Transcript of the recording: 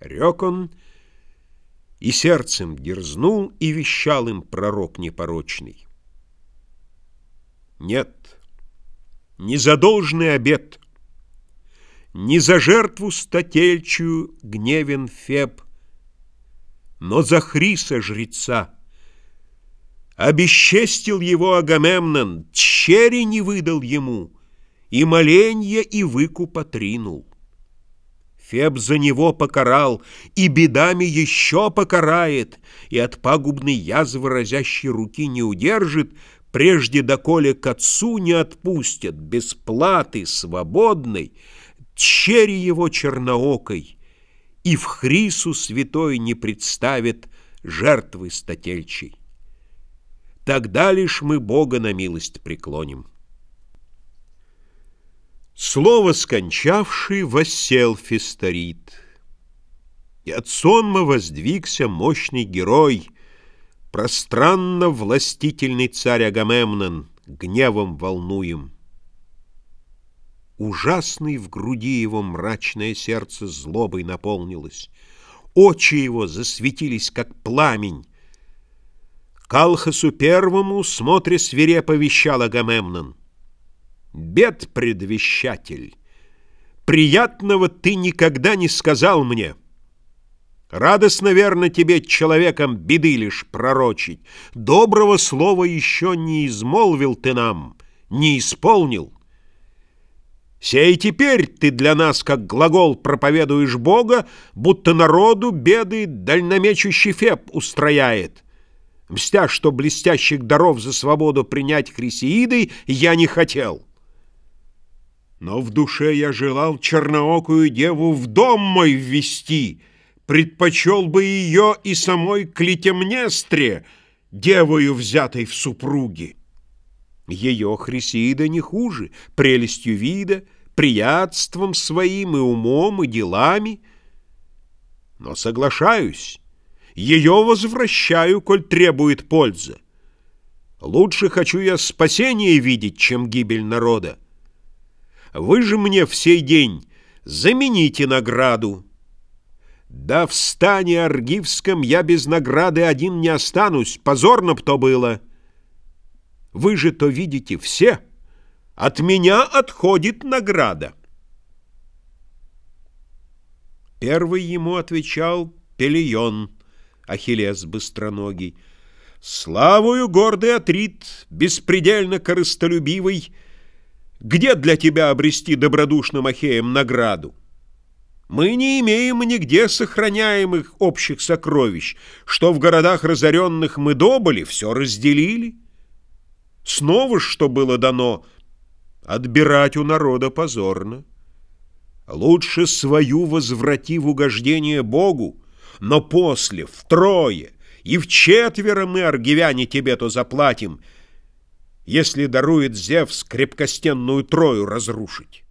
Рек он, и сердцем дерзнул, и вещал им пророк непорочный. Нет, не за должный обет, не за жертву стательчую гневен Феб, но за Хриса жреца. Обесчестил его Агамемнон, чери не выдал ему, и моленье, и выкуп отринул. Феб за него покарал, и бедами еще покарает, и от пагубной язвы разящей руки не удержит, прежде доколе к отцу не отпустят, без платы, свободной, чери его черноокой, и в Хрису святой не представит жертвы стательчей. Тогда лишь мы Бога на милость преклоним. Слово скончавший воссел Фисторит, И от сонма воздвигся мощный герой, Пространно властительный царь Агамемнон, Гневом волнуем. Ужасный в груди его мрачное сердце Злобой наполнилось, Очи его засветились, как пламень. Калхасу первому, смотря свирепо, вещал Агамемнон — бед предвещатель, приятного ты никогда не сказал мне. Радостно, верно, тебе человеком беды лишь пророчить. Доброго слова еще не измолвил ты нам, не исполнил. Сей теперь ты для нас, как глагол, проповедуешь Бога, будто народу беды дальномечущий Феб устрояет. Мстя, что блестящих даров за свободу принять Хрисеидой, я не хотел. Но в душе я желал черноокую деву в дом мой ввести, Предпочел бы ее и самой Клитемнестре, девою, взятой в супруги. Ее Хрисида не хуже, прелестью вида, приятством своим и умом, и делами. Но соглашаюсь, ее возвращаю, коль требует пользы. Лучше хочу я спасение видеть, чем гибель народа. Вы же мне в сей день замените награду. Да в стане Аргивском я без награды один не останусь, позорно б то было. Вы же то видите все, от меня отходит награда. Первый ему отвечал Пелион, Ахиллес быстроногий. Славою гордый Атрит, беспредельно корыстолюбивый, где для тебя обрести добродушным Ахеем награду? Мы не имеем нигде сохраняемых общих сокровищ, что в городах разоренных мы добыли, все разделили. Снова, что было дано, отбирать у народа позорно. Лучше свою возврати в угождение Богу, но после, втрое и в четверо мы, аргивяне, тебе то заплатим — если дарует Зевс крепкостенную Трою разрушить.